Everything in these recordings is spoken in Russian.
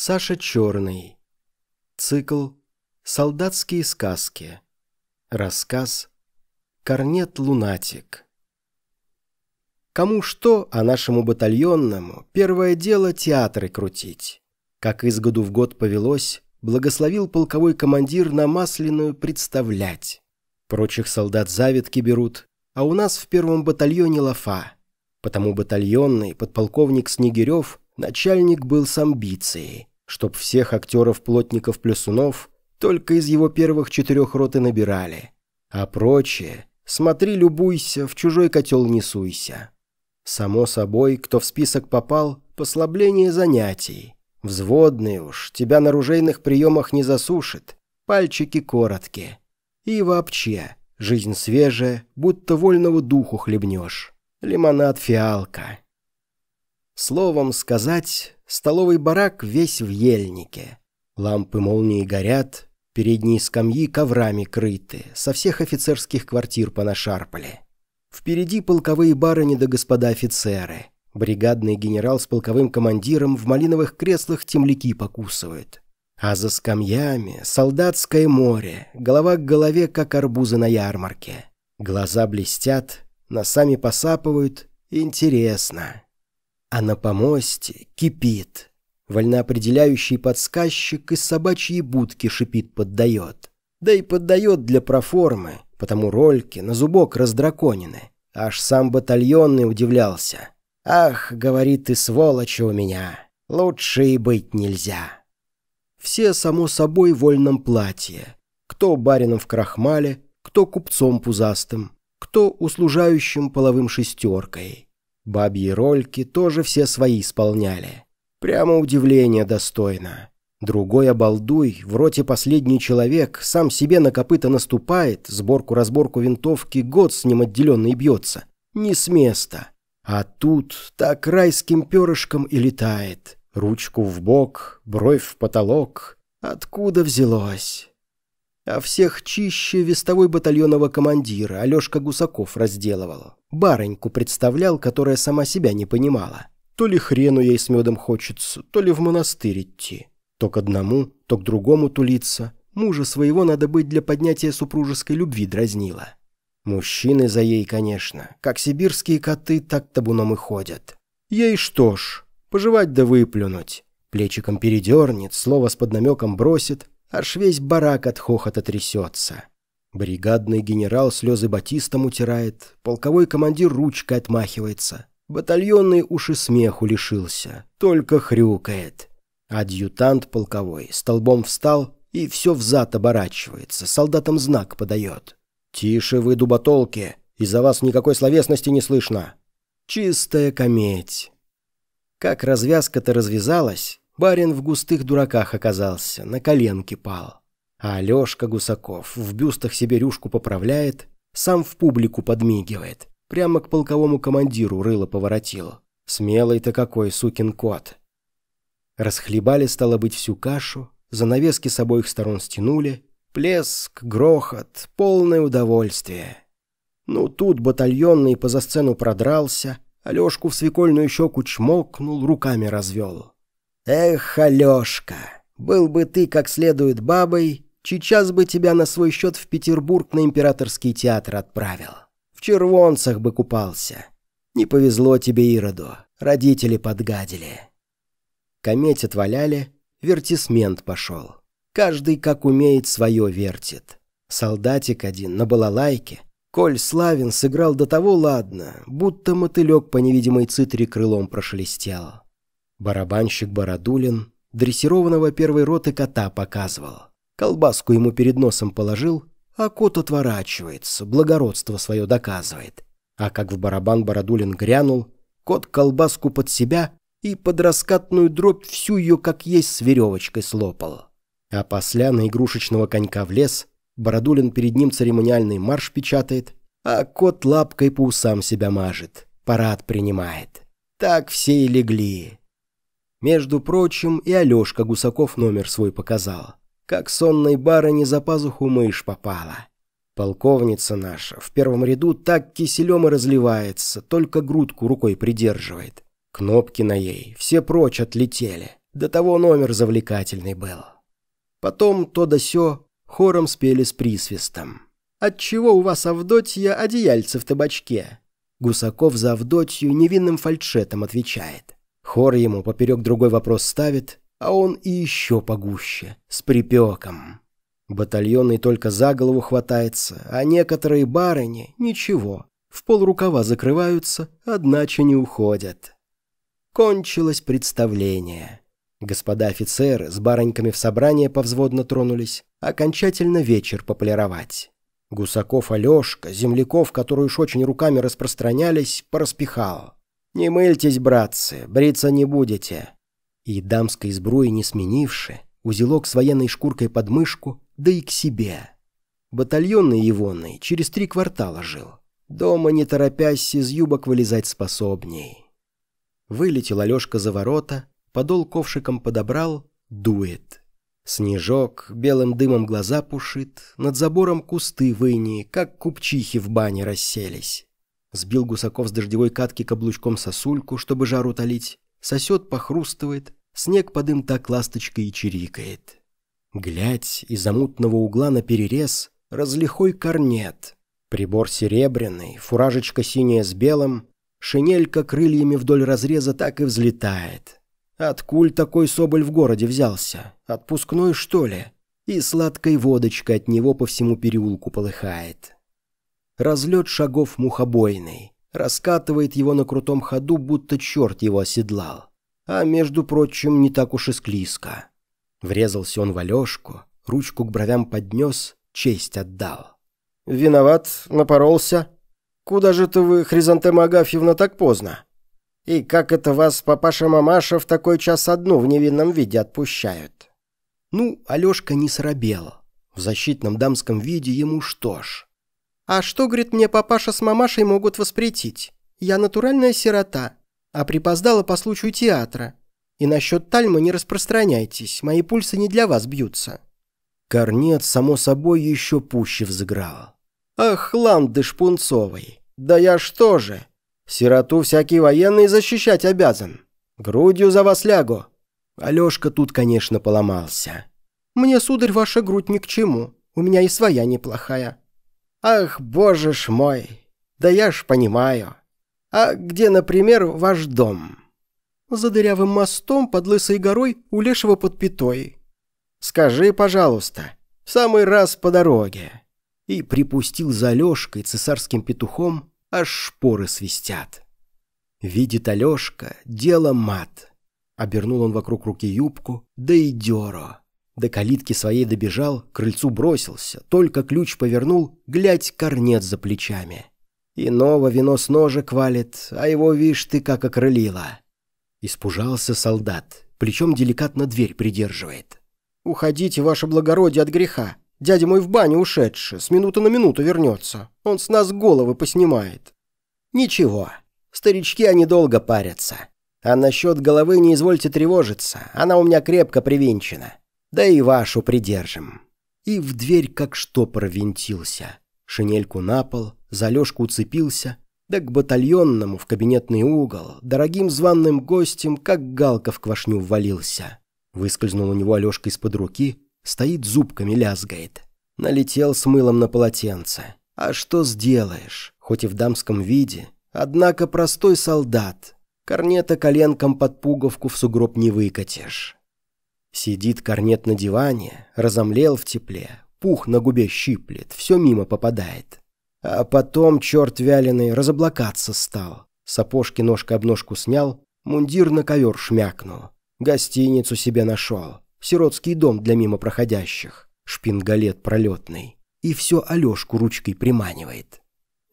Саша Черный. Цикл «Солдатские сказки». Рассказ «Корнет Лунатик». Кому что, а нашему батальонному первое дело театры крутить. Как из году в год повелось, благословил полковой командир на масляную представлять. Прочих солдат завидки берут, а у нас в первом батальоне лафа. Потому батальонный подполковник Снегирев начальник был с амбицией чтоб всех актеров-плотников-плюсунов только из его первых четырех рот и набирали. А прочее «смотри, любуйся, в чужой котел не суйся». Само собой, кто в список попал, послабление занятий. Взводный уж, тебя на ружейных приемах не засушит, пальчики короткие. И вообще, жизнь свежая, будто вольного духу хлебнешь. Лимонад-фиалка. Словом сказать, Столовый барак весь в ельнике. Лампы молнии горят, передние скамьи коврами крыты, со всех офицерских квартир понашарпали. Впереди полковые барыни да господа офицеры. Бригадный генерал с полковым командиром в малиновых креслах темляки покусывают. А за скамьями солдатское море, голова к голове, как арбузы на ярмарке. Глаза блестят, носами посапывают. Интересно. А на помосте кипит. Вольноопределяющий подсказчик из собачьей будки шипит поддает. Да и поддает для проформы, потому рольки на зубок раздраконены. Аж сам батальонный удивлялся. «Ах, — говорит, — ты сволочь у меня, лучше и быть нельзя». Все, само собой, в вольном платье. Кто барином в крахмале, кто купцом пузастым, кто услужающим половым шестеркой. Бабьи рольки тоже все свои исполняли. Прямо удивление достойно. Другой обалдуй, в роте последний человек, сам себе на копыта наступает, сборку-разборку винтовки год с ним отделенный бьется. Не с места. А тут так райским перышком и летает. Ручку в бок, бровь в потолок. Откуда взялось? А всех чище вестовой батальонного командира Алешка Гусаков разделывал. Барыньку представлял, которая сама себя не понимала. То ли хрену ей с медом хочется, то ли в монастырь идти. То к одному, то к другому тулиться. Мужа своего надо быть для поднятия супружеской любви дразнила. Мужчины за ей, конечно. Как сибирские коты, так табуном и ходят. Ей что ж, пожевать да выплюнуть. Плечиком передернет, слово с поднамеком бросит, аж весь барак от хохота трясется. Бригадный генерал слезы батистом утирает, полковой командир ручкой отмахивается. Батальонный уж и смеху лишился, только хрюкает. Адъютант полковой столбом встал и все взад оборачивается, солдатам знак подает. «Тише вы, дуботолки, из-за вас никакой словесности не слышно». Чистая кометь. Как развязка-то развязалась, Барин в густых дураках оказался, на коленки пал. А Алешка Гусаков в бюстах себе рюшку поправляет, сам в публику подмигивает. Прямо к полковому командиру рыло поворотил. Смелый-то какой сукин кот. Расхлебали, стало быть, всю кашу, занавески с обоих сторон стянули. Плеск, грохот, полное удовольствие. Ну, тут батальонный по за сцену продрался, Алешку в свекольную щеку чмокнул, руками развел. «Эх, Алешка, был бы ты как следует бабой, сейчас бы тебя на свой счет в Петербург на императорский театр отправил. В червонцах бы купался. Не повезло тебе, Ироду, родители подгадили». Кометь отваляли, вертисмент пошел. Каждый, как умеет, свое вертит. Солдатик один на балалайке. Коль Славин сыграл до того ладно, будто мотылек по невидимой цитре крылом прошелестел. Барабанщик Бородулин дрессированного первой роты кота показывал. Колбаску ему перед носом положил, а кот отворачивается, благородство свое доказывает. А как в барабан Бородулин грянул, кот колбаску под себя и под раскатную дробь всю ее как есть с веревочкой слопал. А после на игрушечного конька влез, Бородулин перед ним церемониальный марш печатает, а кот лапкой по усам себя мажет, парад принимает. Так все и легли. Между прочим, и Алешка Гусаков номер свой показал. Как сонной барыне за пазуху мышь попала. Полковница наша в первом ряду так киселем и разливается, только грудку рукой придерживает. Кнопки на ей все прочь отлетели. До того номер завлекательный был. Потом то да сё хором спели с присвистом. «Отчего у вас, Авдотья, одеяльце в табачке?» Гусаков за Авдотью невинным фальшетом отвечает. Хор ему поперек другой вопрос ставит, а он и еще погуще, с припеком. Батальонный только за голову хватается, а некоторые барыни – ничего, в полрукава закрываются, одначе не уходят. Кончилось представление. Господа офицеры с бароньками в собрание повзводно тронулись, окончательно вечер пополировать. Гусаков Алешка, земляков, которые уж очень руками распространялись, пораспихал. «Не мыльтесь, братцы, бриться не будете». И дамской сбруи не сменивши, узелок с военной шкуркой под мышку, да и к себе. Батальонный Егонный через три квартала жил. Дома, не торопясь, из юбок вылезать способней. Вылетел Алешка за ворота, подол ковшиком подобрал, дует. Снежок белым дымом глаза пушит, над забором кусты выни, как купчихи в бане расселись. Сбил Гусаков с дождевой катки каблучком сосульку, чтобы жар утолить, сосет, похрустывает, снег под им так ласточкой и чирикает. Глядь, из-за мутного угла на перерез разлихой корнет. Прибор серебряный, фуражечка синяя с белым, шинелька крыльями вдоль разреза так и взлетает. Откуль такой соболь в городе взялся? Отпускной, что ли? И сладкой водочкой от него по всему переулку полыхает. Разлет шагов мухобойный. Раскатывает его на крутом ходу, будто черт его оседлал. А, между прочим, не так уж и склизко. Врезался он в Алешку, ручку к бровям поднес, честь отдал. «Виноват, напоролся. Куда же ты вы, Хризантема Агафьевна, так поздно?» И как это вас папаша-мамаша в такой час одну в невинном виде отпущают? Ну, Алешка не срабел. В защитном дамском виде ему что ж. А что, говорит, мне папаша с мамашей могут воспретить? Я натуральная сирота, а припоздала по случаю театра. И насчет тальмы не распространяйтесь, мои пульсы не для вас бьются. Корнет, само собой, еще пуще взыграл. Ах, ландыш пунцовый, да я что же, Сироту всякий военный защищать обязан. Грудью за вас лягу». Алешка тут, конечно, поломался. «Мне, сударь, ваша грудь ни к чему. У меня и своя неплохая». «Ах, боже ж мой! Да я ж понимаю. А где, например, ваш дом?» «За дырявым мостом под Лысой горой у Лешего под Пятой». «Скажи, пожалуйста, в самый раз по дороге». И припустил за Алешкой цесарским петухом аж шпоры свистят. Видит Алешка, дело мат. Обернул он вокруг руки юбку, да и дёро. До калитки своей добежал, крыльцу бросился, только ключ повернул, глядь, корнет за плечами. Иного вино с ножек валит, а его, вишь, ты как окрылила. Испужался солдат, плечом деликатно дверь придерживает. «Уходите, ваше благородие, от греха. Дядя мой в баню ушедший, с минуты на минуту вернется. Он с нас головы поснимает». «Ничего, старички они долго парятся. А насчет головы не извольте тревожиться, она у меня крепко привинчена. Да и вашу придержим». И в дверь как штопор винтился. Шинельку на пол, за Лёшку уцепился, да к батальонному в кабинетный угол, дорогим званным гостем, как галка в квашню ввалился. Выскользнул у него Алёшка из-под руки, Стоит зубками лязгает. Налетел с мылом на полотенце. А что сделаешь, хоть и в дамском виде, однако простой солдат. Корнета коленком под пуговку в сугроб не выкатишь. Сидит корнет на диване, разомлел в тепле, пух на губе щиплет, все мимо попадает. А потом, черт вяленый, разоблакаться стал. Сапожки ножка об ножку снял, мундир на ковер шмякнул. Гостиницу себе нашел сиротский дом для мимо проходящих, шпингалет пролетный, и все Алешку ручкой приманивает.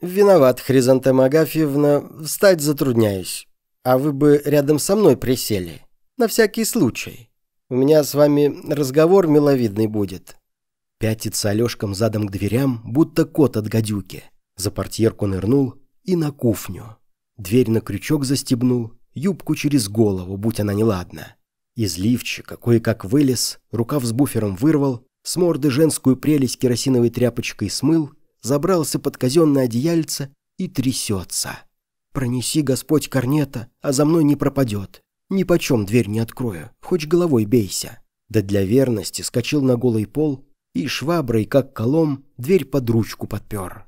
«Виноват, Хризантема Агафьевна, встать затрудняюсь. А вы бы рядом со мной присели, на всякий случай. У меня с вами разговор миловидный будет». Пятится Алешком задом к дверям, будто кот от гадюки. За портьерку нырнул и на кухню. Дверь на крючок застегнул, юбку через голову, будь она неладна. Из лифчика кое-как вылез, рукав с буфером вырвал, с морды женскую прелесть керосиновой тряпочкой смыл, забрался под казенное одеяльце и трясется. «Пронеси, Господь, корнета, а за мной не пропадет. Ни почем дверь не открою, хоть головой бейся. Да для верности скочил на голый пол и шваброй, как колом, дверь под ручку подпер.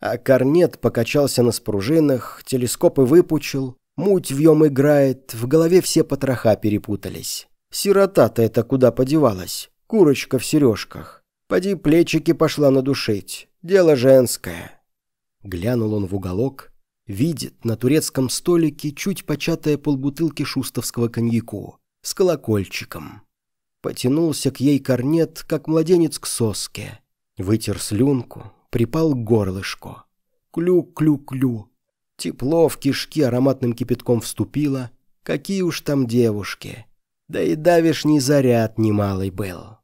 А корнет покачался на спружинах, телескопы выпучил, муть вьем играет, в голове все потроха перепутались. Сирота-то это куда подевалась? Курочка в сережках. Поди плечики пошла надушить. Дело женское. Глянул он в уголок, видит на турецком столике чуть початая полбутылки шустовского коньяку с колокольчиком. Потянулся к ей корнет, как младенец к соске. Вытер слюнку, припал к горлышку. Клю-клю-клю. Тепло в кишки ароматным кипятком вступило. Какие уж там девушки. Да и давишний заряд немалый был.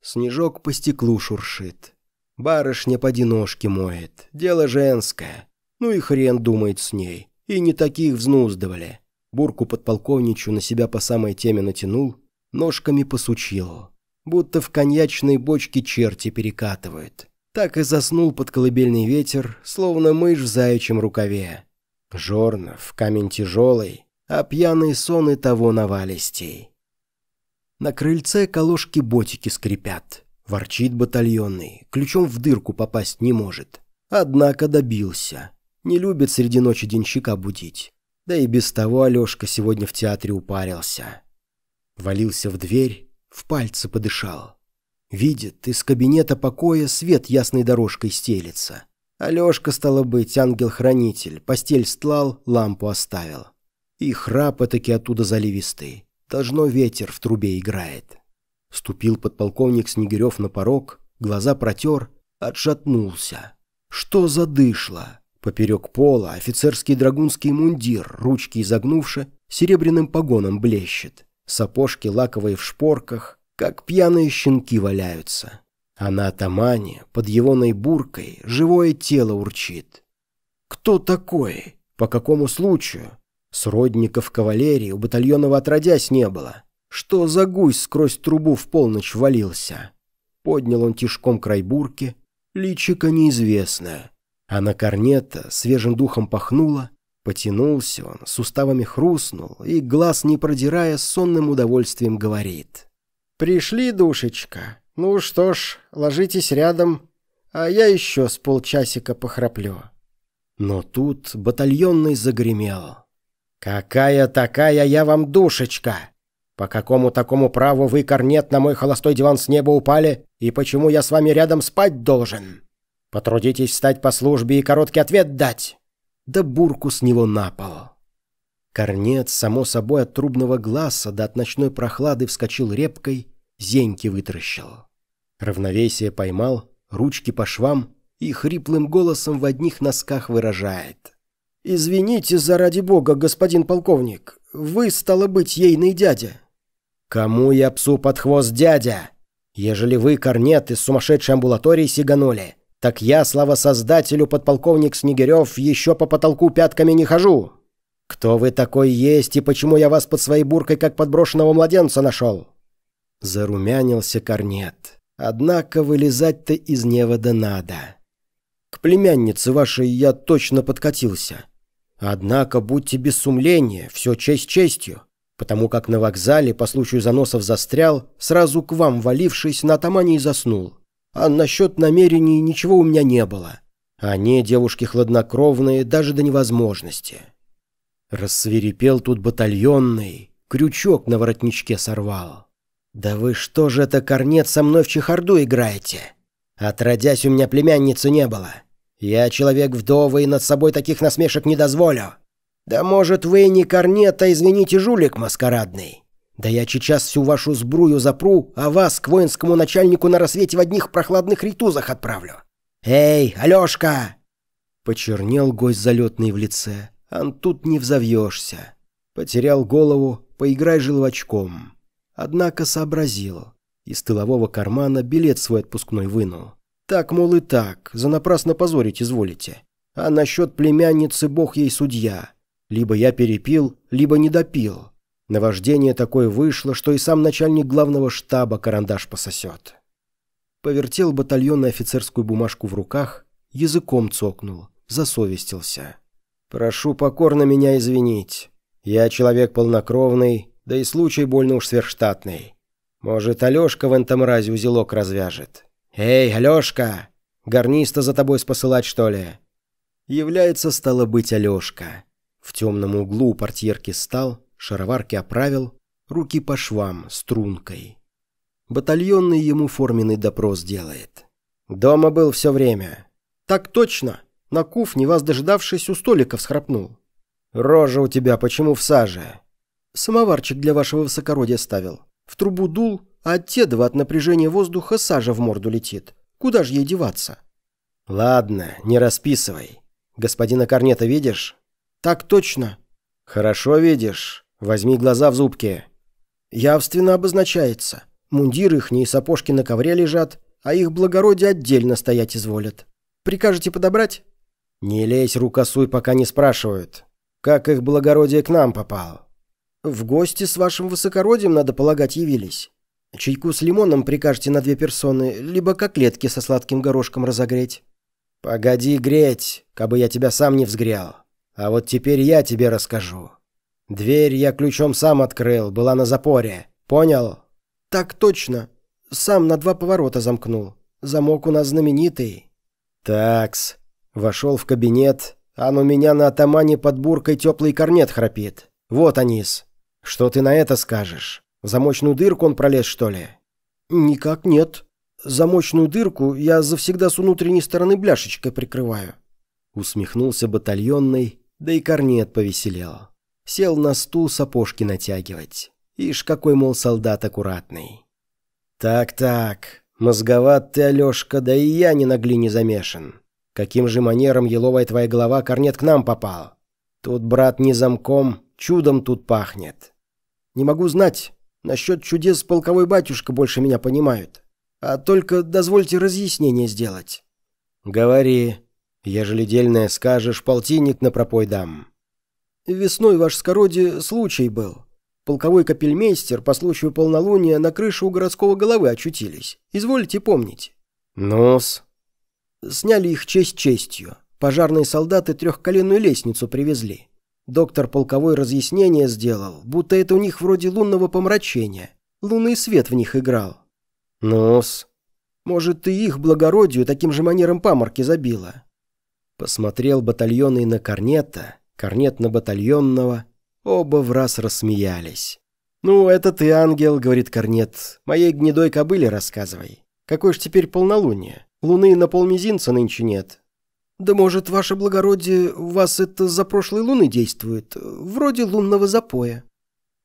Снежок по стеклу шуршит. Барышня поди ножки моет. Дело женское. Ну и хрен думает с ней. И не таких взнуздывали. Бурку подполковничу на себя по самой теме натянул, ножками посучил. Будто в коньячной бочке черти перекатывают. Так и заснул под колыбельный ветер, словно мышь в заячьем рукаве. Жорнов, камень тяжелый, а пьяный сон и того навалистей. На крыльце колошки-ботики скрипят. Ворчит батальонный, ключом в дырку попасть не может. Однако добился. Не любит среди ночи денщика будить. Да и без того Алешка сегодня в театре упарился. Валился в дверь, в пальцы подышал. Видит, из кабинета покоя свет ясной дорожкой стелется. Алешка, стало быть, ангел-хранитель, постель стлал, лампу оставил. И храп таки оттуда заливистый. Должно ветер в трубе играет. Ступил подполковник Снегирев на порог, глаза протер, отшатнулся. Что задышло? Поперек пола офицерский драгунский мундир, ручки изогнувши, серебряным погоном блещет. Сапожки лаковые в шпорках, как пьяные щенки валяются. А на атамане, под его буркой, живое тело урчит. Кто такой? По какому случаю? Сродников кавалерии у батальонного отродясь не было. Что за гусь сквозь трубу в полночь валился? Поднял он тишком край бурки, личико неизвестное. А на корнета свежим духом пахнуло, Потянулся он, суставами хрустнул и, глаз не продирая, сонным удовольствием говорит. «Пришли, душечка. Ну что ж, ложитесь рядом, а я еще с полчасика похраплю». Но тут батальонный загремел. «Какая такая я вам душечка? По какому такому праву вы, корнет, на мой холостой диван с неба упали, и почему я с вами рядом спать должен? Потрудитесь встать по службе и короткий ответ дать» да бурку с него на пол. Корнец, само собой, от трубного глаза до от ночной прохлады вскочил репкой, зеньки вытаращил. Равновесие поймал, ручки по швам и хриплым голосом в одних носках выражает. «Извините, заради бога, господин полковник, вы, стало быть, ейный дядя». «Кому я псу под хвост дядя? Ежели вы, корнет, из сумасшедшей амбулатории сиганули, так я, слава создателю, подполковник Снегирев, еще по потолку пятками не хожу. Кто вы такой есть и почему я вас под своей буркой как подброшенного младенца нашел?» Зарумянился корнет. «Однако вылезать-то из невода надо. К племяннице вашей я точно подкатился. Однако будьте без сумления, все честь честью, потому как на вокзале по случаю заносов застрял, сразу к вам валившись, на атамане и заснул. А насчет намерений ничего у меня не было. Они, девушки хладнокровные, даже до невозможности. Рассверепел тут батальонный, крючок на воротничке сорвал. «Да вы что же это, корнет, со мной в чехарду играете? Отродясь, у меня племянницы не было. Я человек вдовый над собой таких насмешек не дозволю. Да может, вы не корнет, а, извините, жулик маскарадный. Да я сейчас всю вашу сбрую запру, а вас к воинскому начальнику на рассвете в одних прохладных ритузах отправлю. Эй, Алешка!» Почернел гость залетный в лице. Ан тут не взовьешься. Потерял голову, поиграй желвачком. Однако сообразил. Из тылового кармана билет свой отпускной вынул. Так, мол, и так, за напрасно позорить изволите. А насчет племянницы бог ей судья. Либо я перепил, либо не допил. Наваждение такое вышло, что и сам начальник главного штаба карандаш пососет. Повертел батальонную офицерскую бумажку в руках, языком цокнул, засовестился. «Прошу покорно меня извинить. Я человек полнокровный, да и случай больно уж сверхштатный. Может, Алешка в этом разе узелок развяжет. Эй, Алешка! Гарниста за тобой спосылать, что ли?» Является, стало быть, Алешка. В темном углу у портьерки стал, шароварки оправил, руки по швам, стрункой. Батальонный ему форменный допрос делает. «Дома был все время». «Так точно. На кухне, вас дождавшись, у столика всхрапнул». «Рожа у тебя почему в саже?» «Самоварчик для вашего высокородия ставил. В трубу дул, а от Тедова от напряжения воздуха сажа в морду летит. Куда же ей деваться?» «Ладно, не расписывай. Господина Корнета видишь?» «Так точно». «Хорошо видишь. Возьми глаза в зубки». «Явственно обозначается. Мундир ихние сапожки на ковре лежат, а их благородие отдельно стоять изволят. Прикажете подобрать?» «Не лезь, рукосуй, пока не спрашивают. Как их благородие к нам попал?» «В гости с вашим высокородием, надо полагать, явились. Чайку с лимоном прикажете на две персоны, либо коклетки со сладким горошком разогреть». «Погоди греть, кабы я тебя сам не взгрел. А вот теперь я тебе расскажу. Дверь я ключом сам открыл, была на запоре. Понял?» «Так точно. Сам на два поворота замкнул. Замок у нас знаменитый». «Такс». Вошел в кабинет, а у меня на атамане под буркой теплый корнет храпит. Вот, Анис. Что ты на это скажешь? В замочную дырку он пролез, что ли?» «Никак нет. Замочную дырку я завсегда с внутренней стороны бляшечкой прикрываю». Усмехнулся батальонный, да и корнет повеселел. Сел на стул сапожки натягивать. Ишь, какой, мол, солдат аккуратный. «Так-так, мозговат ты, Алешка, да и я не на глине замешан. Каким же манером еловая твоя голова корнет к нам попал? Тут, брат, не замком, чудом тут пахнет. Не могу знать, насчет чудес полковой батюшка больше меня понимают. А только дозвольте разъяснение сделать. Говори, ежели дельное скажешь, полтинник на пропой дам. Весной, ваш скородие, случай был. Полковой капельмейстер по случаю полнолуния на крыше у городского головы очутились. Извольте помнить. Ну-с, Сняли их честь честью. Пожарные солдаты трехколенную лестницу привезли. Доктор полковой разъяснение сделал, будто это у них вроде лунного помрачения. Лунный свет в них играл. Нос. Может, и их благородию таким же манером паморки забило. Посмотрел батальонный на корнета, корнет на батальонного. Оба в раз рассмеялись. «Ну, это ты, ангел», — говорит корнет. «Моей гнедой кобыле рассказывай. Какое ж теперь полнолуние? Луны на полмизинца нынче нет. Да может, ваше благородие, у вас это за прошлой луны действует, вроде лунного запоя.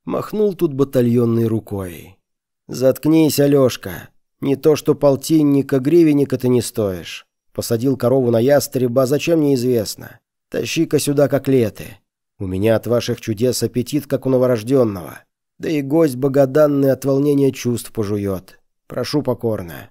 Махнул тут батальонной рукой. Заткнись, Алешка. Не то что полтинника, гривенника ты не стоишь. Посадил корову на ястреба, зачем неизвестно. Тащи-ка сюда коклеты. У меня от ваших чудес аппетит, как у новорожденного. Да и гость богоданный от волнения чувств пожует. Прошу покорно.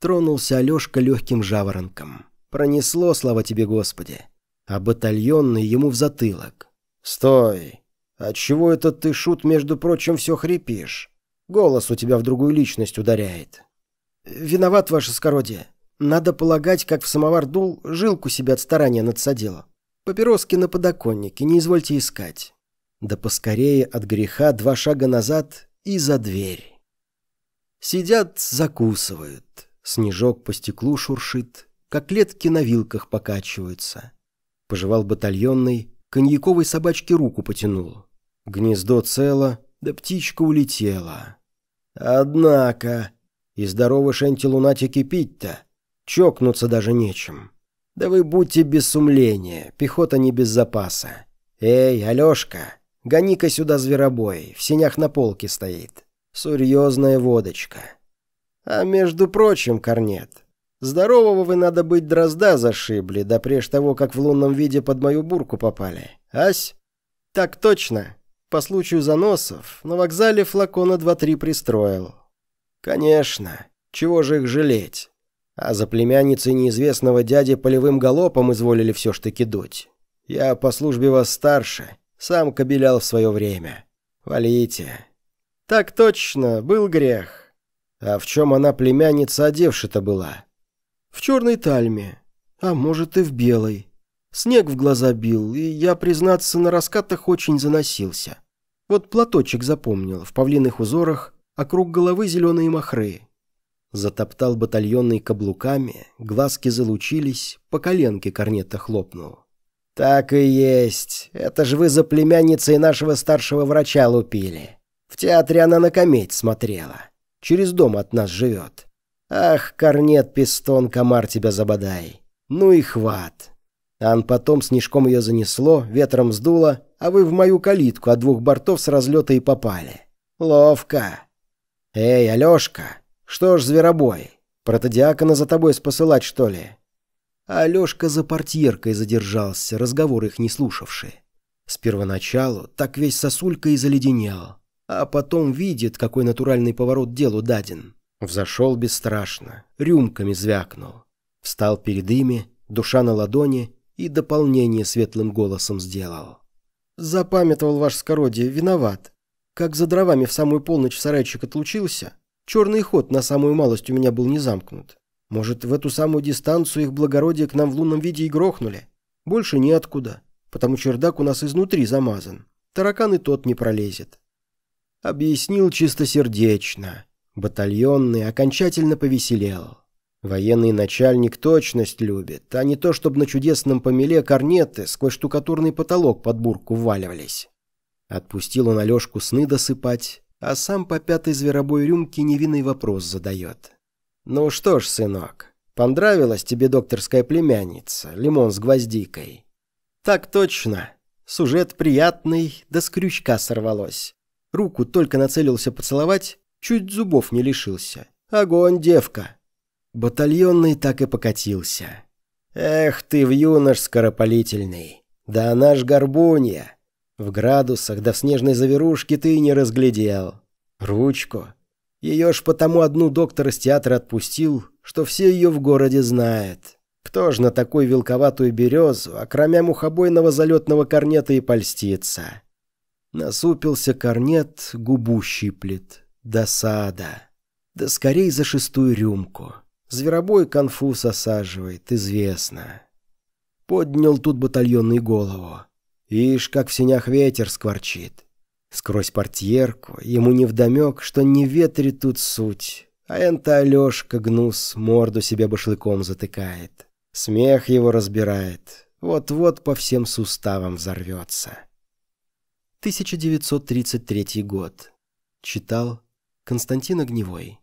Тронулся Алешка легким жаворонком. Пронесло, слава тебе, Господи. А батальонный ему в затылок. «Стой! Отчего это ты, шут, между прочим, все хрипишь? Голос у тебя в другую личность ударяет». «Виноват, ваше скородие. Надо полагать, как в самовар дул, жилку себе от старания надсадила. Папироски на подоконнике, не извольте искать». Да поскорее от греха два шага назад и за дверь. Сидят, закусывают. Снежок по стеклу шуршит, как клетки на вилках покачиваются. Пожевал батальонный, коньяковой собачке руку потянул. Гнездо цело, да птичка улетела. Однако, и здорово шенти-лунатики пить-то, чокнуться даже нечем. Да вы будьте без сумления, пехота не без запаса. Эй, Алешка, гони-ка сюда зверобой, в сенях на полке стоит. Серьезная водочка. А между прочим, Корнет, здорового вы, надо быть, дрозда зашибли, да прежде того, как в лунном виде под мою бурку попали. Ась? Так точно. По случаю заносов на вокзале флакона два-три пристроил. Конечно. Чего же их жалеть? А за племянницей неизвестного дяди полевым галопом изволили все ж таки дуть. Я по службе вас старше, сам кобелял в свое время. Валите. Так точно, был грех. А в чем она племянница одевши-то была? В черной тальме, а может и в белой. Снег в глаза бил, и я, признаться, на раскатах очень заносился. Вот платочек запомнил, в павлиных узорах, а круг головы зеленые махры. Затоптал батальонный каблуками, глазки залучились, по коленке корнета хлопнул. «Так и есть. Это же вы за племянницей нашего старшего врача лупили. В театре она на кометь смотрела. Через дом от нас живет. Ах, корнет, пистон, комар тебя забодай. Ну и хват. Ан потом снежком ее занесло, ветром сдуло, а вы в мою калитку от двух бортов с разлета и попали. Ловко. Эй, Алешка, что ж зверобой, протодиакона за тобой спосылать, что ли? Алешка за портьеркой задержался, разговор их не слушавший. С первоначалу так весь сосулька и заледенел, а потом видит, какой натуральный поворот делу даден. Взошел бесстрашно, рюмками звякнул. Встал перед ими, душа на ладони, и дополнение светлым голосом сделал. «Запамятовал ваш скородие, виноват. Как за дровами в самую полночь в сарайчик отлучился, черный ход на самую малость у меня был не замкнут. Может, в эту самую дистанцию их благородие к нам в лунном виде и грохнули? Больше неоткуда, потому чердак у нас изнутри замазан. Таракан и тот не пролезет». Объяснил чистосердечно. Батальонный окончательно повеселел. Военный начальник точность любит, а не то, чтобы на чудесном помеле корнеты сквозь штукатурный потолок под бурку вваливались. Отпустил он Алешку сны досыпать, а сам по пятой зверобой рюмке невинный вопрос задает. «Ну что ж, сынок, понравилась тебе докторская племянница, лимон с гвоздикой?» «Так точно. Сюжет приятный, да с крючка сорвалось. Руку только нацелился поцеловать, чуть зубов не лишился. Огонь, девка!» Батальонный так и покатился. «Эх ты, в юнош скоропалительный! Да она ж горбунья! В градусах в снежной заверушке ты не разглядел. Ручку. Ее ж потому одну доктор из театра отпустил, что все ее в городе знают. Кто ж на такую вилковатую березу, окромя мухобойного залетного корнета и польстится?» Насупился корнет, губу щиплет. Досада. Да скорей за шестую рюмку. Зверобой конфуз осаживает, известно. Поднял тут батальонный голову. Ишь, как в синях ветер скворчит. Сквозь портьерку ему невдомек, что не ветрит тут суть. А энто Алешка гнус морду себе башлыком затыкает. Смех его разбирает. Вот-вот по всем суставам взорвется. 1933 год. Читал Константин Огневой.